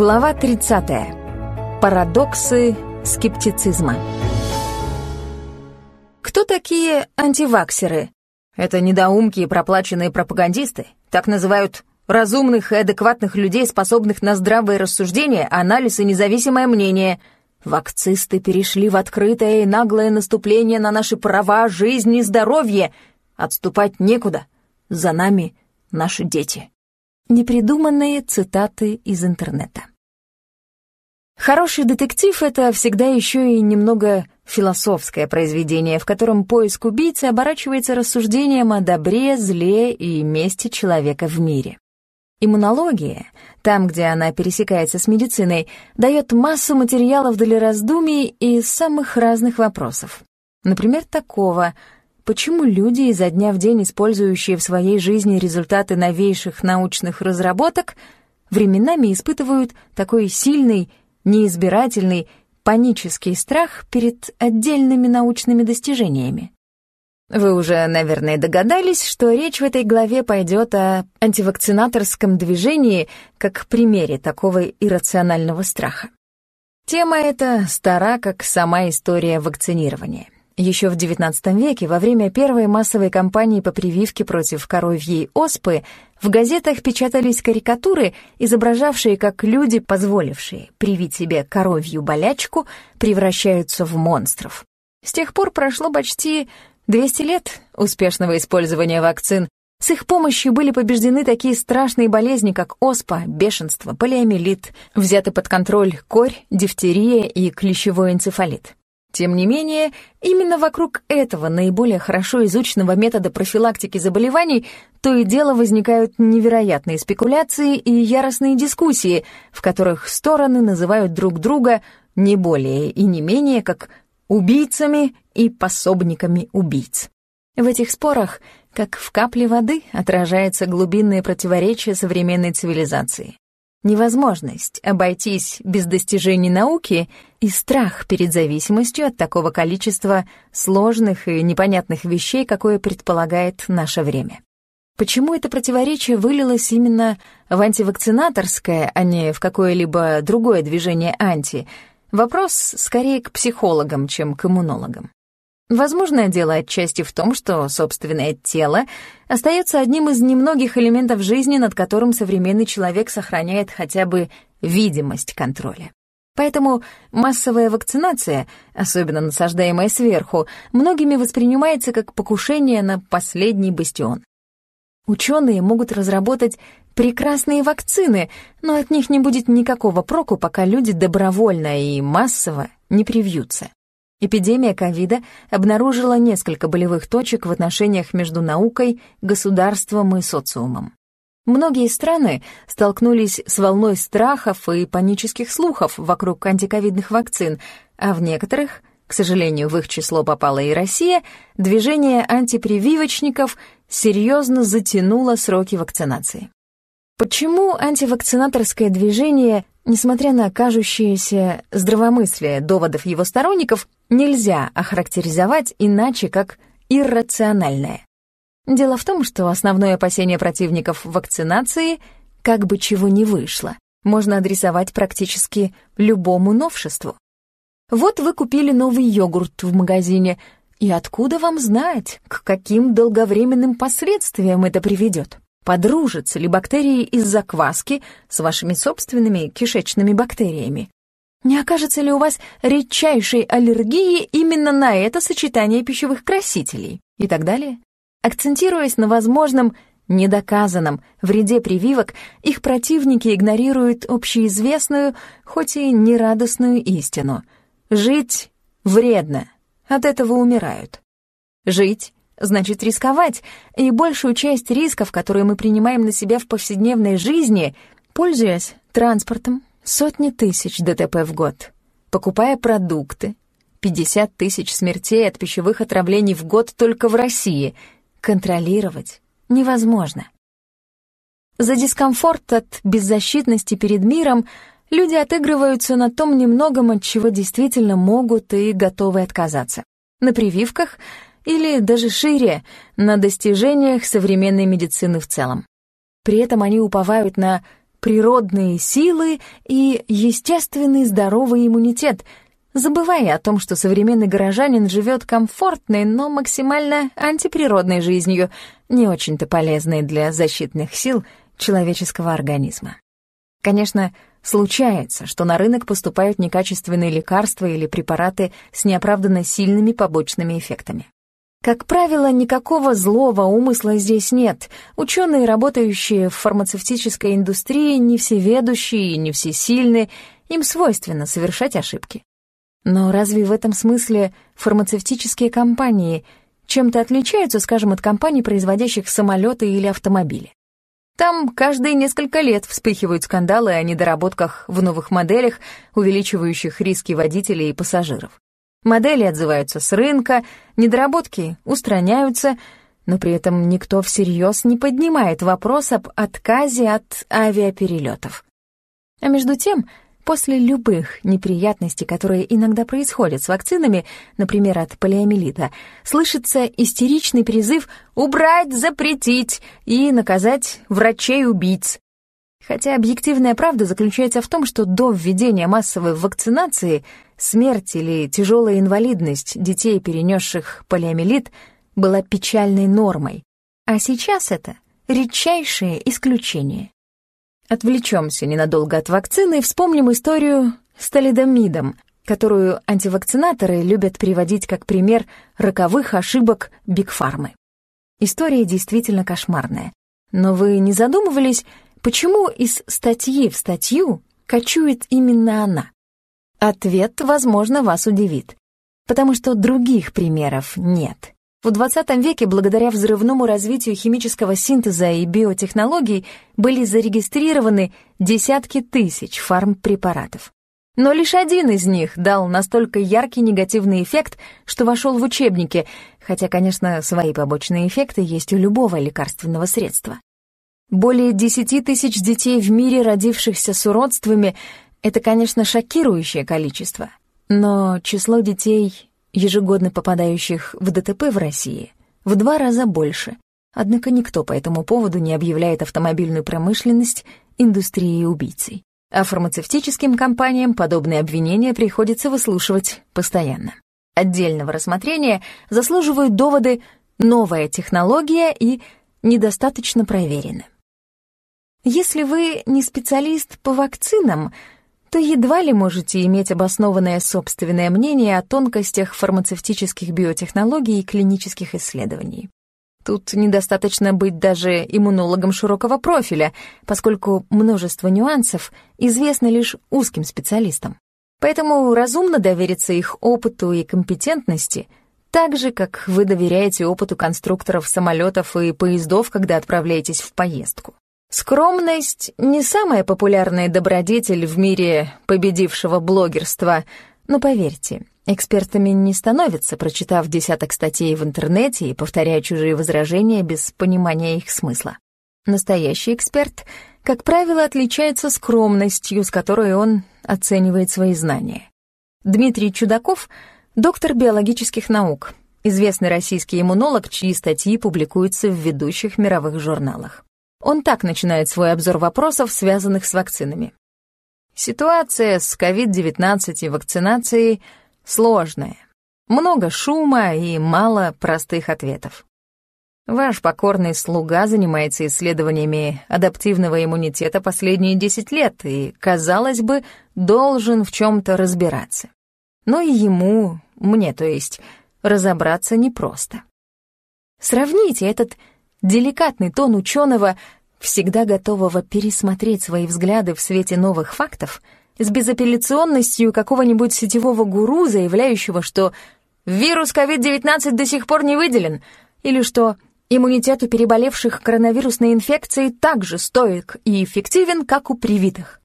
Глава 30. Парадоксы скептицизма. Кто такие антиваксеры? Это недоумки и проплаченные пропагандисты. Так называют разумных и адекватных людей, способных на здравое рассуждение, анализ и независимое мнение. Вакцисты перешли в открытое и наглое наступление на наши права, жизнь и здоровье. Отступать некуда. За нами наши дети. Непридуманные цитаты из интернета. Хороший детектив — это всегда еще и немного философское произведение, в котором поиск убийцы оборачивается рассуждением о добре, зле и мести человека в мире. Иммунология, там, где она пересекается с медициной, дает массу материалов для раздумий и самых разных вопросов. Например, такого — почему люди, изо дня в день использующие в своей жизни результаты новейших научных разработок, временами испытывают такой сильный, неизбирательный, панический страх перед отдельными научными достижениями. Вы уже, наверное, догадались, что речь в этой главе пойдет о антивакцинаторском движении как примере такого иррационального страха. Тема эта стара, как сама история вакцинирования — еще в XIX веке, во время первой массовой кампании по прививке против коровьей оспы, в газетах печатались карикатуры, изображавшие, как люди, позволившие привить себе коровью болячку, превращаются в монстров. С тех пор прошло почти 200 лет успешного использования вакцин. С их помощью были побеждены такие страшные болезни, как оспа, бешенство, полиомиелит, взяты под контроль корь, дифтерия и клещевой энцефалит. Тем не менее, именно вокруг этого наиболее хорошо изученного метода профилактики заболеваний то и дело возникают невероятные спекуляции и яростные дискуссии, в которых стороны называют друг друга не более и не менее как убийцами и пособниками убийц. В этих спорах, как в капле воды, отражается глубинное противоречие современной цивилизации невозможность обойтись без достижений науки и страх перед зависимостью от такого количества сложных и непонятных вещей, какое предполагает наше время. Почему это противоречие вылилось именно в антивакцинаторское, а не в какое-либо другое движение анти? Вопрос скорее к психологам, чем к иммунологам. Возможное дело отчасти в том, что собственное тело остается одним из немногих элементов жизни, над которым современный человек сохраняет хотя бы видимость контроля. Поэтому массовая вакцинация, особенно насаждаемая сверху, многими воспринимается как покушение на последний бастион. Ученые могут разработать прекрасные вакцины, но от них не будет никакого проку, пока люди добровольно и массово не привьются. Эпидемия ковида обнаружила несколько болевых точек в отношениях между наукой, государством и социумом. Многие страны столкнулись с волной страхов и панических слухов вокруг антиковидных вакцин, а в некоторых, к сожалению, в их число попала и Россия, движение антипрививочников серьезно затянуло сроки вакцинации. Почему антивакцинаторское движение Несмотря на кажущееся здравомыслие доводов его сторонников, нельзя охарактеризовать иначе, как иррациональное. Дело в том, что основное опасение противников вакцинации как бы чего не вышло, можно адресовать практически любому новшеству. Вот вы купили новый йогурт в магазине, и откуда вам знать, к каким долговременным последствиям это приведет? Подружатся ли бактерии из закваски с вашими собственными кишечными бактериями? Не окажется ли у вас редчайшей аллергии именно на это сочетание пищевых красителей? И так далее. Акцентируясь на возможном недоказанном вреде прививок, их противники игнорируют общеизвестную, хоть и нерадостную истину. Жить вредно, от этого умирают. Жить значит рисковать, и большую часть рисков, которые мы принимаем на себя в повседневной жизни, пользуясь транспортом, сотни тысяч ДТП в год, покупая продукты, 50 тысяч смертей от пищевых отравлений в год только в России, контролировать невозможно. За дискомфорт от беззащитности перед миром люди отыгрываются на том немногом, от чего действительно могут и готовы отказаться. На прививках — или даже шире, на достижениях современной медицины в целом. При этом они уповают на природные силы и естественный здоровый иммунитет, забывая о том, что современный горожанин живет комфортной, но максимально антиприродной жизнью, не очень-то полезной для защитных сил человеческого организма. Конечно, случается, что на рынок поступают некачественные лекарства или препараты с неоправданно сильными побочными эффектами. Как правило, никакого злого умысла здесь нет. Ученые, работающие в фармацевтической индустрии, не всеведущие и не всесильны, им свойственно совершать ошибки. Но разве в этом смысле фармацевтические компании чем-то отличаются, скажем, от компаний, производящих самолеты или автомобили? Там каждые несколько лет вспыхивают скандалы о недоработках в новых моделях, увеличивающих риски водителей и пассажиров. Модели отзываются с рынка, недоработки устраняются, но при этом никто всерьез не поднимает вопрос об отказе от авиаперелетов. А между тем, после любых неприятностей, которые иногда происходят с вакцинами, например, от полиомиелита, слышится истеричный призыв «убрать, запретить» и наказать врачей-убийц. Хотя объективная правда заключается в том, что до введения массовой вакцинации смерть или тяжелая инвалидность детей, перенесших полиомиелит, была печальной нормой, а сейчас это редчайшее исключение. Отвлечемся ненадолго от вакцины и вспомним историю с талидомидом, которую антивакцинаторы любят приводить как пример роковых ошибок Бигфармы. История действительно кошмарная. Но вы не задумывались, Почему из статьи в статью кочует именно она? Ответ, возможно, вас удивит. Потому что других примеров нет. В 20 веке, благодаря взрывному развитию химического синтеза и биотехнологий, были зарегистрированы десятки тысяч фармпрепаратов. Но лишь один из них дал настолько яркий негативный эффект, что вошел в учебники, хотя, конечно, свои побочные эффекты есть у любого лекарственного средства. Более 10 тысяч детей в мире, родившихся с уродствами, это, конечно, шокирующее количество. Но число детей, ежегодно попадающих в ДТП в России, в два раза больше. Однако никто по этому поводу не объявляет автомобильную промышленность индустрией убийцей. А фармацевтическим компаниям подобные обвинения приходится выслушивать постоянно. Отдельного рассмотрения заслуживают доводы «новая технология» и «недостаточно проверено». Если вы не специалист по вакцинам, то едва ли можете иметь обоснованное собственное мнение о тонкостях фармацевтических биотехнологий и клинических исследований. Тут недостаточно быть даже иммунологом широкого профиля, поскольку множество нюансов известно лишь узким специалистам. Поэтому разумно довериться их опыту и компетентности, так же, как вы доверяете опыту конструкторов самолетов и поездов, когда отправляетесь в поездку. Скромность — не самая популярная добродетель в мире победившего блогерства, но поверьте, экспертами не становятся, прочитав десяток статей в интернете и повторяя чужие возражения без понимания их смысла. Настоящий эксперт, как правило, отличается скромностью, с которой он оценивает свои знания. Дмитрий Чудаков — доктор биологических наук, известный российский иммунолог, чьи статьи публикуются в ведущих мировых журналах. Он так начинает свой обзор вопросов, связанных с вакцинами. Ситуация с COVID-19 и вакцинацией сложная. Много шума и мало простых ответов. Ваш покорный слуга занимается исследованиями адаптивного иммунитета последние 10 лет и, казалось бы, должен в чем-то разбираться. Но и ему, мне то есть, разобраться непросто. Сравните этот деликатный тон ученого, всегда готового пересмотреть свои взгляды в свете новых фактов, с безапелляционностью какого-нибудь сетевого гуру, заявляющего, что вирус COVID-19 до сих пор не выделен, или что иммунитет у переболевших коронавирусной инфекцией так же стоек и эффективен, как у привитых.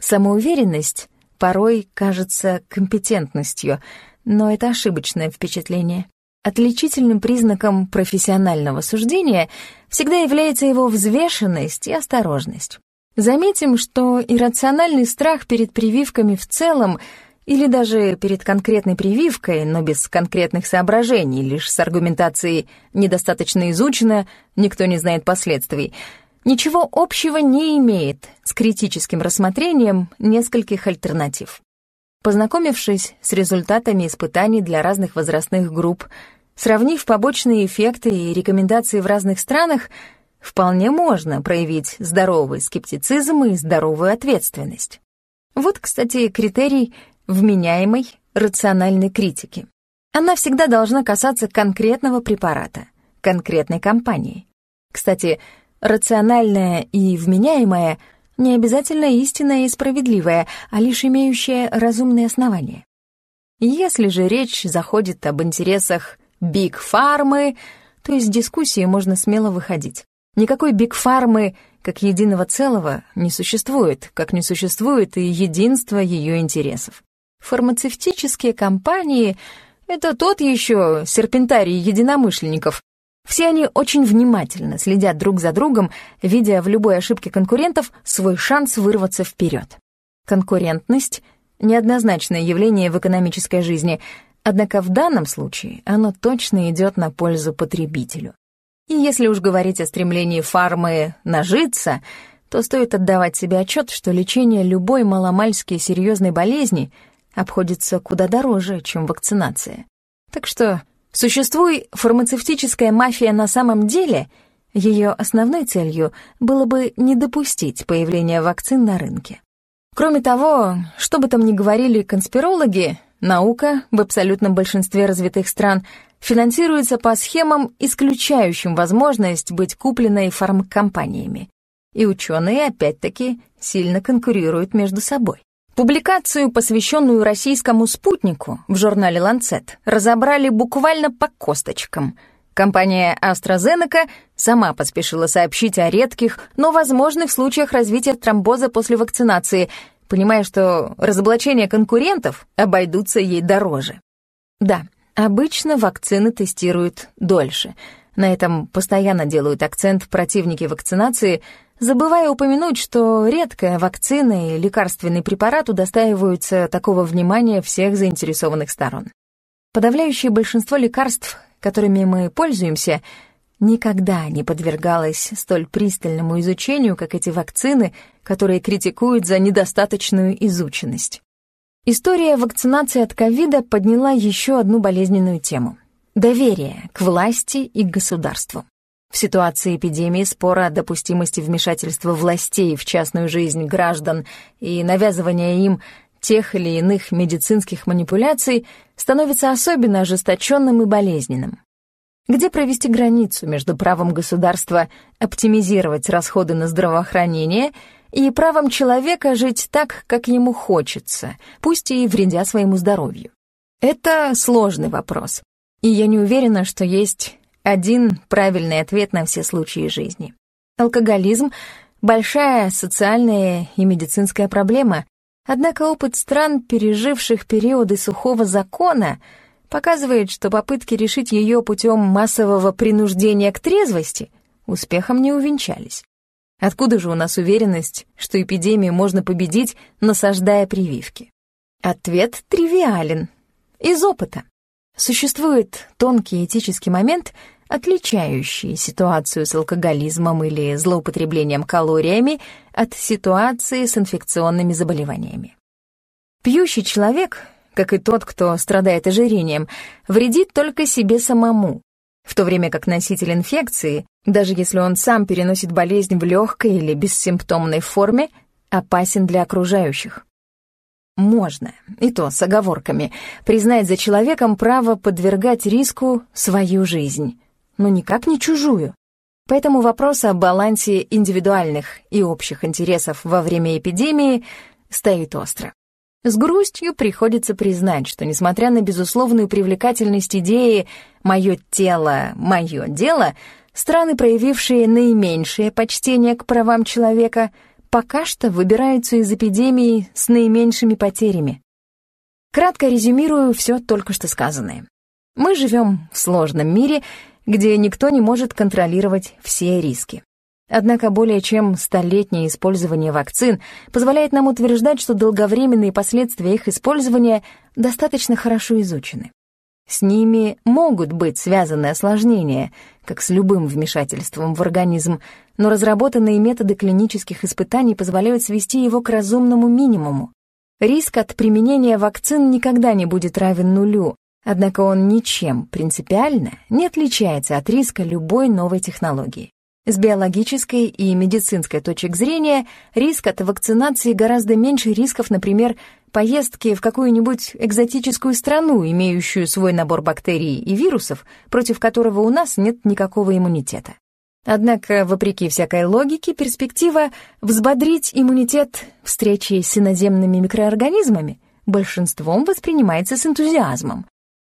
Самоуверенность порой кажется компетентностью, но это ошибочное впечатление. Отличительным признаком профессионального суждения всегда является его взвешенность и осторожность. Заметим, что иррациональный страх перед прививками в целом или даже перед конкретной прививкой, но без конкретных соображений, лишь с аргументацией «недостаточно изучено», «никто не знает последствий», ничего общего не имеет с критическим рассмотрением нескольких альтернатив. Познакомившись с результатами испытаний для разных возрастных групп, сравнив побочные эффекты и рекомендации в разных странах, вполне можно проявить здоровый скептицизм и здоровую ответственность. Вот, кстати, критерий вменяемой рациональной критики. Она всегда должна касаться конкретного препарата, конкретной компании. Кстати, рациональная и вменяемая не обязательно истинная и справедливая, а лишь имеющая разумные основания. Если же речь заходит об интересах биг-фармы, то из дискуссии можно смело выходить. Никакой биг-фармы как единого целого не существует, как не существует и единство ее интересов. Фармацевтические компании — это тот еще серпентарий единомышленников. Все они очень внимательно следят друг за другом, видя в любой ошибке конкурентов свой шанс вырваться вперед. Конкурентность — неоднозначное явление в экономической жизни, однако в данном случае оно точно идет на пользу потребителю. И если уж говорить о стремлении фармы нажиться, то стоит отдавать себе отчет, что лечение любой маломальски серьезной болезни обходится куда дороже, чем вакцинация. Так что, существует фармацевтическая мафия на самом деле, ее основной целью было бы не допустить появления вакцин на рынке. Кроме того, что бы там ни говорили конспирологи, наука в абсолютном большинстве развитых стран финансируется по схемам, исключающим возможность быть купленной фармкомпаниями. И ученые, опять-таки, сильно конкурируют между собой. Публикацию, посвященную российскому спутнику в журнале «Ланцет», разобрали буквально по косточкам. Компания AstraZeneca сама поспешила сообщить о редких, но возможных случаях развития тромбоза после вакцинации, понимая, что разоблачение конкурентов обойдутся ей дороже. Да, обычно вакцины тестируют дольше. На этом постоянно делают акцент противники вакцинации — забывая упомянуть, что редкая вакцина и лекарственный препарат удостаиваются такого внимания всех заинтересованных сторон. Подавляющее большинство лекарств, которыми мы пользуемся, никогда не подвергалось столь пристальному изучению, как эти вакцины, которые критикуют за недостаточную изученность. История вакцинации от ковида подняла еще одну болезненную тему — доверие к власти и государству. В ситуации эпидемии спора о допустимости вмешательства властей в частную жизнь граждан и навязывания им тех или иных медицинских манипуляций становится особенно ожесточенным и болезненным. Где провести границу между правом государства оптимизировать расходы на здравоохранение и правом человека жить так, как ему хочется, пусть и вредя своему здоровью? Это сложный вопрос, и я не уверена, что есть один правильный ответ на все случаи жизни. Алкоголизм — большая социальная и медицинская проблема, однако опыт стран, переживших периоды сухого закона, показывает, что попытки решить ее путем массового принуждения к трезвости успехом не увенчались. Откуда же у нас уверенность, что эпидемию можно победить, насаждая прививки? Ответ тривиален. Из опыта. Существует тонкий этический момент, отличающий ситуацию с алкоголизмом или злоупотреблением калориями от ситуации с инфекционными заболеваниями. Пьющий человек, как и тот, кто страдает ожирением, вредит только себе самому, в то время как носитель инфекции, даже если он сам переносит болезнь в легкой или бессимптомной форме, опасен для окружающих. Можно, и то с оговорками, признать за человеком право подвергать риску свою жизнь, но никак не чужую. Поэтому вопрос о балансе индивидуальных и общих интересов во время эпидемии стоит остро. С грустью приходится признать, что, несмотря на безусловную привлекательность идеи «моё тело, моё дело», страны, проявившие наименьшее почтение к правам человека — пока что выбираются из эпидемии с наименьшими потерями. Кратко резюмирую все только что сказанное. Мы живем в сложном мире, где никто не может контролировать все риски. Однако более чем столетнее использование вакцин позволяет нам утверждать, что долговременные последствия их использования достаточно хорошо изучены. С ними могут быть связаны осложнения, как с любым вмешательством в организм, но разработанные методы клинических испытаний позволяют свести его к разумному минимуму. Риск от применения вакцин никогда не будет равен нулю, однако он ничем принципиально не отличается от риска любой новой технологии. С биологической и медицинской точек зрения риск от вакцинации гораздо меньше рисков, например, поездки в какую-нибудь экзотическую страну, имеющую свой набор бактерий и вирусов, против которого у нас нет никакого иммунитета. Однако, вопреки всякой логике, перспектива взбодрить иммунитет встречи с иноземными микроорганизмами большинством воспринимается с энтузиазмом,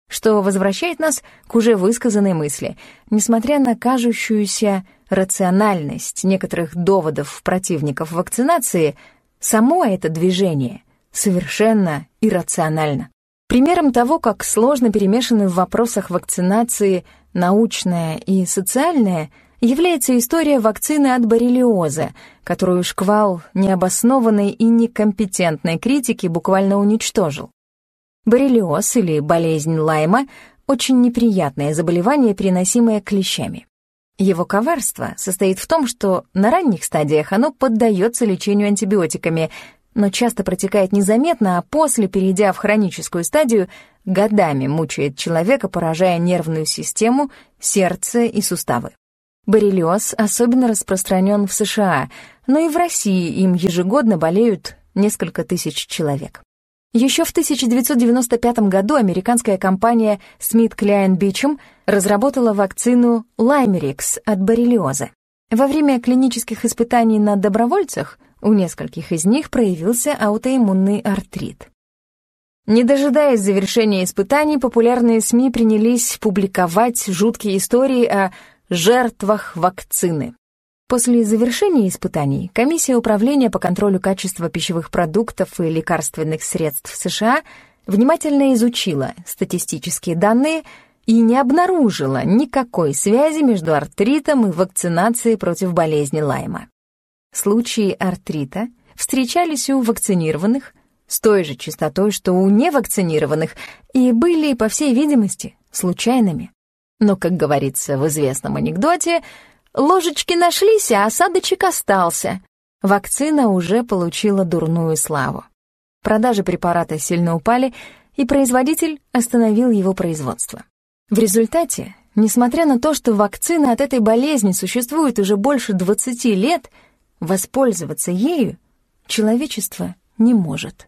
что возвращает нас к уже высказанной мысли. Несмотря на кажущуюся рациональность некоторых доводов противников вакцинации, само это движение совершенно иррационально. Примером того, как сложно перемешаны в вопросах вакцинации научное и социальное, является история вакцины от боррелиоза, которую шквал необоснованной и некомпетентной критики буквально уничтожил. Боррелиоз или болезнь Лайма — очень неприятное заболевание, переносимое клещами. Его коварство состоит в том, что на ранних стадиях оно поддается лечению антибиотиками, но часто протекает незаметно, а после, перейдя в хроническую стадию, годами мучает человека, поражая нервную систему, сердце и суставы. Боррелиоз особенно распространен в США, но и в России им ежегодно болеют несколько тысяч человек. Еще в 1995 году американская компания Smith Klein Beecham разработала вакцину Limerix от боррелиоза. Во время клинических испытаний на добровольцах у нескольких из них проявился аутоиммунный артрит. Не дожидаясь завершения испытаний, популярные СМИ принялись публиковать жуткие истории о жертвах вакцины. После завершения испытаний Комиссия управления по контролю качества пищевых продуктов и лекарственных средств США внимательно изучила статистические данные и не обнаружила никакой связи между артритом и вакцинацией против болезни Лайма. Случаи артрита встречались у вакцинированных с той же частотой, что у невакцинированных, и были, по всей видимости, случайными. Но, как говорится в известном анекдоте, Ложечки нашлись, а осадочек остался. Вакцина уже получила дурную славу. Продажи препарата сильно упали, и производитель остановил его производство. В результате, несмотря на то, что вакцина от этой болезни существует уже больше 20 лет, воспользоваться ею человечество не может.